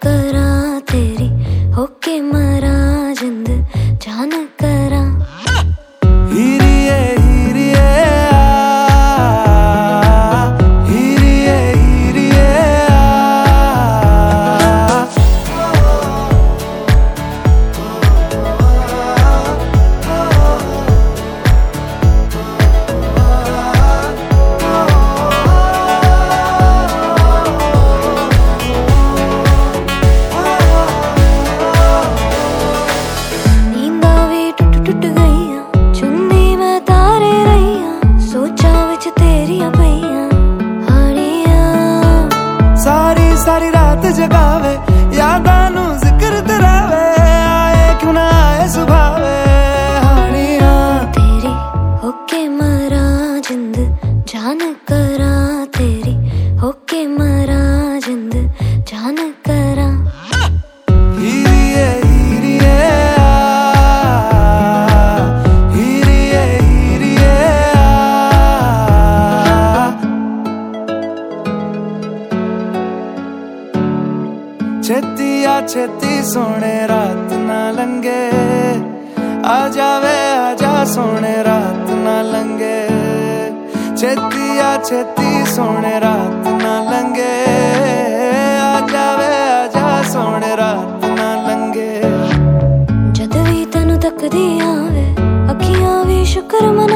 ਕਰਾਂ ਤੇਰੀ ਹੋ ਕੇ ਮਰਾਂ। ਰਾਤ ਯਾਦਾਂ ਨੂੰ ਜ਼ਿਕਰ ਤਰਾਵੇ ਆਏ ਕਿਉਂ ਨਾ ਆਏ ਸੁਭਾਵੇ, ਹਾਣੀਆਂ। ਤੇਰੀ ਹੋ ਕੇ ਮਰਾਂ ਜਿੰਦ, ਜਾਨ ਕਰਾਂ ਤੇਰੀ ਹੋ ਕੇ ਮਰਾਂ ਆ ਛੇਤੀ ਸੋਹਣੇ ਰਾਤ ਨਾ ਲੰਗੇ ਆ ਜਾਵੇ, ਆ ਜਾ ਸੋਹਣੇ ਰਾਤ ਨਾ ਲੰਗੇ ਛੇਤੀ, ਆ ਛੇਤੀ ਸੋਹਣੇ ਰਾਤ ਨਾ ਲੰਗੇ ਆ ਜਾਵੇ, ਆ ਜਾ ਸੋਹਣੇ ਰਾਤ ਨਾ ਲੰਗੇ ਜਦ ਵੀ ਤੈਨੂੰ ਤੱਕਦੀ ਆਵੇ, ਅੱਖੀਆਂ ਵੀ ਸ਼ੁਕਰ ਮਨਾਵੇ